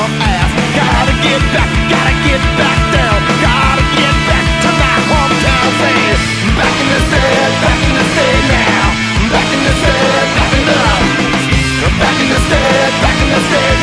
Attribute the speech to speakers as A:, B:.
A: dumb ass. Gotta get back, gotta get back down, gotta get back to my hometown thing. Back in the city, back in the city now. Back in the city, back in the, back in the city, back in the city.